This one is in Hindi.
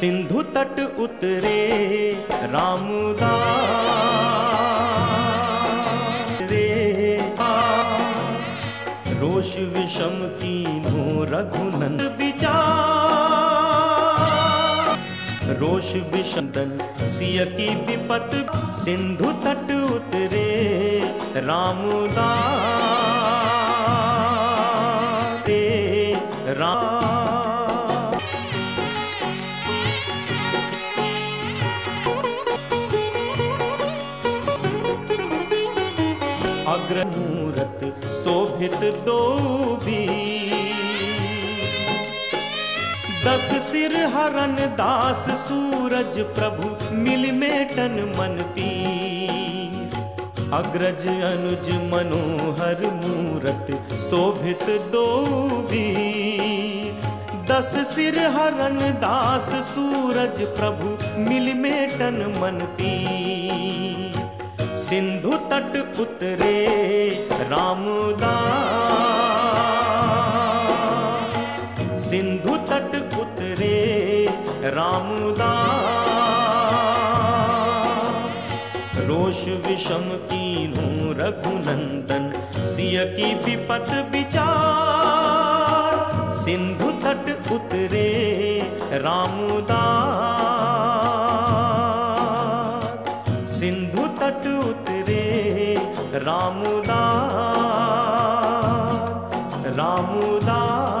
सिंधु तट उतरे, रामदास रे। रोष विषम की नो रघुनंद विचार। रोष विषमदन सिय की विपत, सिंधु तट उतरे, रामदास रे। राम अग्रमूरत शोभित दो दस सिर हरन दास सूरज प्रभु, मिल मेटन मन पीर अग्रज अनुज मनोहर मूरत शोभित दो दस सिर हरन दास सूरज प्रभु, मिल मेटन मन पीर सिंधु तट उतरे रामदास सिंधु तट उतरे रामदास रोष विषम कीनू रघुनंदन, सिय की विपत विचार। सिंधु तट उतरे रामदास सिंधु तट उतरे रामदास रामदास